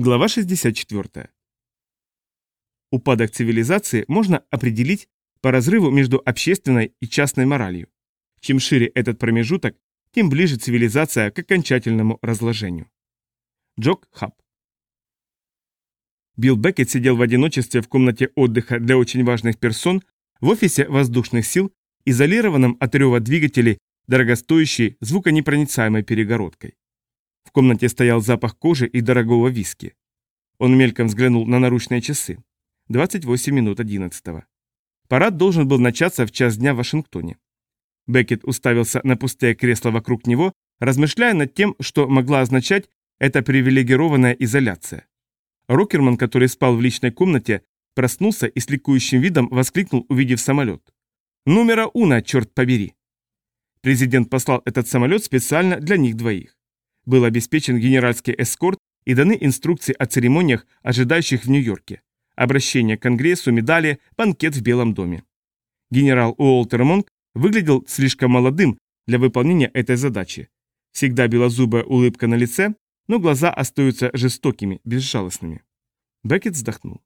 Глава 64. Упадок цивилизации можно определить по разрыву между общественной и частной моралью. Чем шире этот промежуток, тем ближе цивилизация к окончательному разложению. Джок Хаб. Билл Беккет сидел в одиночестве в комнате отдыха для очень важных персон в офисе воздушных сил, изолированном от рева двигателей дорогостоящей звуконепроницаемой перегородкой. В комнате стоял запах кожи и дорогого виски. Он мельком взглянул на наручные часы. 28 минут 11 -го. Парад должен был начаться в час дня в Вашингтоне. Беккет уставился на пустые кресла вокруг него, размышляя над тем, что могла означать эта привилегированная изоляция. Рокерман, который спал в личной комнате, проснулся и с ликующим видом воскликнул, увидев самолет. «Номера Уна, черт побери!» Президент послал этот самолет специально для них двоих был обеспечен генеральский эскорт и даны инструкции о церемониях, ожидающих в Нью-Йорке. Обращение к Конгрессу, медали, банкет в Белом доме. Генерал Уолтер Монк выглядел слишком молодым для выполнения этой задачи. Всегда белозубая улыбка на лице, но глаза остаются жестокими, безжалостными. Беккет вздохнул.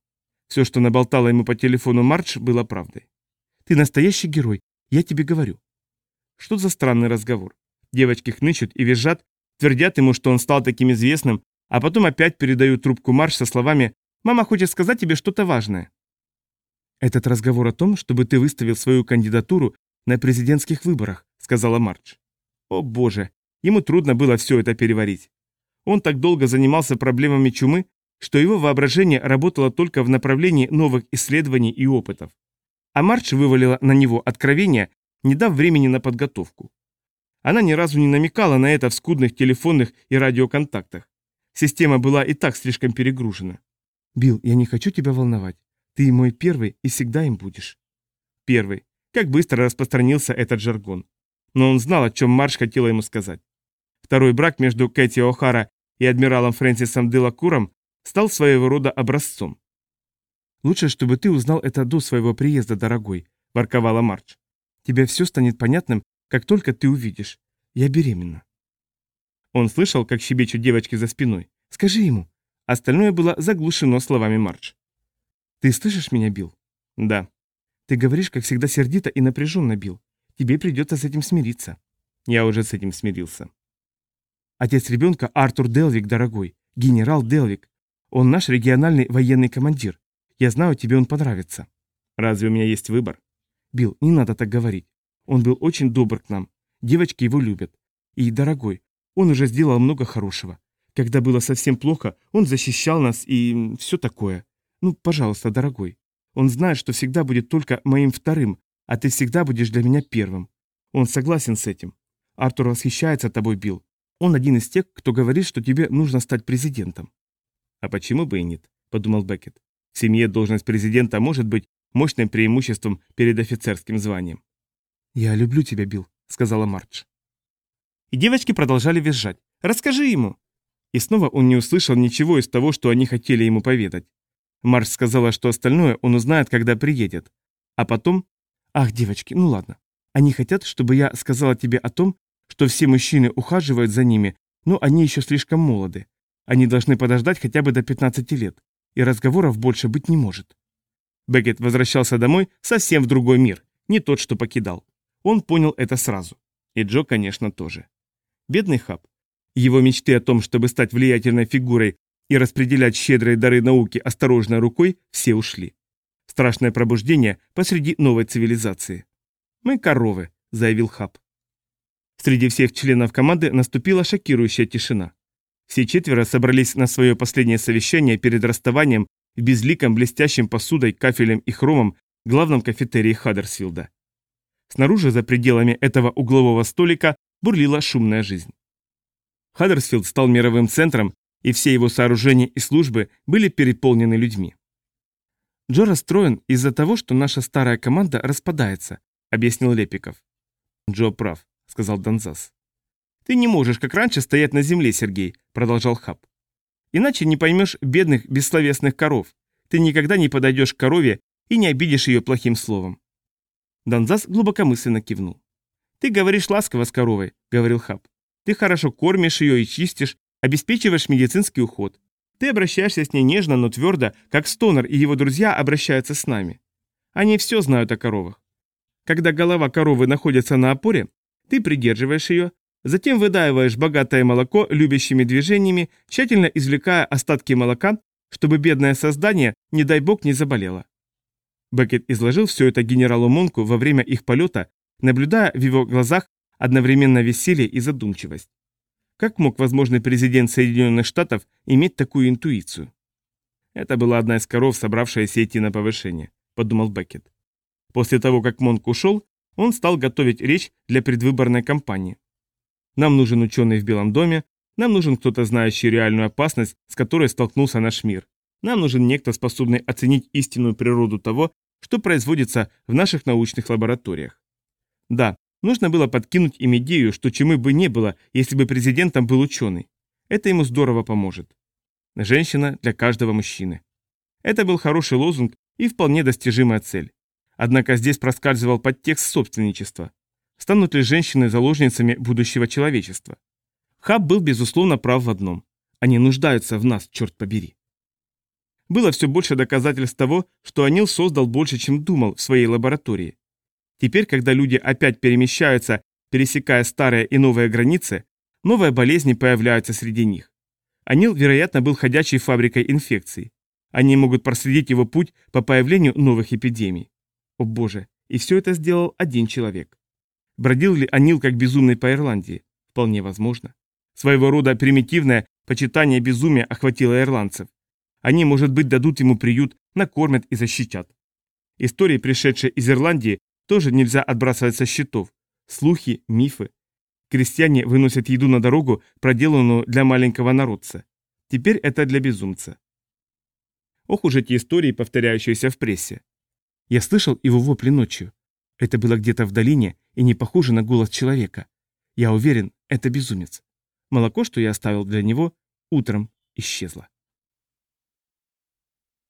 Все, что наболтала ему по телефону Мардж, было правдой. «Ты настоящий герой, я тебе говорю». Что за странный разговор? Девочки хнычут и визжат, Твердят ему, что он стал таким известным, а потом опять передают трубку Марш со словами «Мама хочет сказать тебе что-то важное». «Этот разговор о том, чтобы ты выставил свою кандидатуру на президентских выборах», — сказала Марч. О боже, ему трудно было все это переварить. Он так долго занимался проблемами чумы, что его воображение работало только в направлении новых исследований и опытов. А Марч вывалила на него откровение, не дав времени на подготовку. Она ни разу не намекала на это в скудных телефонных и радиоконтактах. Система была и так слишком перегружена. «Билл, я не хочу тебя волновать. Ты мой первый и всегда им будешь». Первый. Как быстро распространился этот жаргон. Но он знал, о чем Марш хотела ему сказать. Второй брак между Кэти О'Хара и адмиралом Фрэнсисом Делакуром стал своего рода образцом. «Лучше, чтобы ты узнал это до своего приезда, дорогой», – ворковала Марч. «Тебе все станет понятным, как только ты увидишь. Я беременна». Он слышал, как щебечут девочки за спиной. «Скажи ему». Остальное было заглушено словами Марч. «Ты слышишь меня, Билл?» «Да». «Ты говоришь, как всегда, сердито и напряженно, Билл. Тебе придется с этим смириться». «Я уже с этим смирился». «Отец ребенка Артур Делвик, дорогой. Генерал Делвик. Он наш региональный военный командир. Я знаю, тебе он понравится». «Разве у меня есть выбор?» «Билл, не надо так говорить. Он был очень добр к нам. Девочки его любят. И, дорогой, он уже сделал много хорошего. Когда было совсем плохо, он защищал нас и все такое. Ну, пожалуйста, дорогой. Он знает, что всегда будет только моим вторым, а ты всегда будешь для меня первым. Он согласен с этим. Артур восхищается тобой, Билл. Он один из тех, кто говорит, что тебе нужно стать президентом. А почему бы и нет, подумал Беккет. В семье должность президента может быть мощным преимуществом перед офицерским званием. «Я люблю тебя, Билл», — сказала Мардж. И девочки продолжали визжать. «Расскажи ему!» И снова он не услышал ничего из того, что они хотели ему поведать. Мардж сказала, что остальное он узнает, когда приедет. А потом... «Ах, девочки, ну ладно. Они хотят, чтобы я сказала тебе о том, что все мужчины ухаживают за ними, но они еще слишком молоды. Они должны подождать хотя бы до 15 лет, и разговоров больше быть не может». Беккет возвращался домой совсем в другой мир, не тот, что покидал. Он понял это сразу. И Джо, конечно, тоже. Бедный Хаб. Его мечты о том, чтобы стать влиятельной фигурой и распределять щедрые дары науки осторожной рукой, все ушли. Страшное пробуждение посреди новой цивилизации. «Мы коровы», — заявил Хаб. Среди всех членов команды наступила шокирующая тишина. Все четверо собрались на свое последнее совещание перед расставанием в безликом блестящем посудой, кафелем и хромом главном кафетерии Хаддерсфилда. Снаружи, за пределами этого углового столика, бурлила шумная жизнь. Хаддерсфилд стал мировым центром, и все его сооружения и службы были переполнены людьми. «Джо расстроен из-за того, что наша старая команда распадается», — объяснил Лепиков. «Джо прав», — сказал Донзас. «Ты не можешь, как раньше, стоять на земле, Сергей», — продолжал Хаб. «Иначе не поймешь бедных, бессловесных коров. Ты никогда не подойдешь к корове и не обидишь ее плохим словом. Донзас глубокомысленно кивнул. «Ты говоришь ласково с коровой», — говорил Хаб. «Ты хорошо кормишь ее и чистишь, обеспечиваешь медицинский уход. Ты обращаешься с ней нежно, но твердо, как Стонер и его друзья обращаются с нами. Они все знают о коровах. Когда голова коровы находится на опоре, ты придерживаешь ее, затем выдаиваешь богатое молоко любящими движениями, тщательно извлекая остатки молока, чтобы бедное создание, не дай бог, не заболело. Беккет изложил все это генералу Монку во время их полета, наблюдая в его глазах одновременно веселье и задумчивость. Как мог возможный президент Соединенных Штатов иметь такую интуицию? Это была одна из коров, собравшаяся идти на повышение, подумал Беккет. После того, как Монк ушел, он стал готовить речь для предвыборной кампании. Нам нужен ученый в Белом доме, нам нужен кто-то, знающий реальную опасность, с которой столкнулся наш мир. Нам нужен некто, способный оценить истинную природу того, что производится в наших научных лабораториях. Да, Нужно было подкинуть им идею, что чему бы не было, если бы президентом был ученый. Это ему здорово поможет. Женщина для каждого мужчины. Это был хороший лозунг и вполне достижимая цель. Однако здесь проскальзывал подтекст собственничества. Станут ли женщины заложницами будущего человечества? Хаб был, безусловно, прав в одном. Они нуждаются в нас, черт побери. Было все больше доказательств того, что Анил создал больше, чем думал в своей лаборатории. Теперь, когда люди опять перемещаются, пересекая старые и новые границы, новые болезни появляются среди них. Анил, вероятно, был ходячей фабрикой инфекций. Они могут проследить его путь по появлению новых эпидемий. О боже, и все это сделал один человек. Бродил ли Анил как безумный по Ирландии? Вполне возможно. Своего рода примитивное почитание безумия охватило ирландцев. Они, может быть, дадут ему приют, накормят и защитят. Истории, пришедшие из Ирландии, тоже нельзя отбрасывать со счетов. Слухи, мифы. Крестьяне выносят еду на дорогу, проделанную для маленького народца. Теперь это для безумца. Ох уж эти истории, повторяющиеся в прессе. Я слышал его вопли ночью. Это было где-то в долине и не похоже на голос человека. Я уверен, это безумец. Молоко, что я оставил для него, утром исчезло.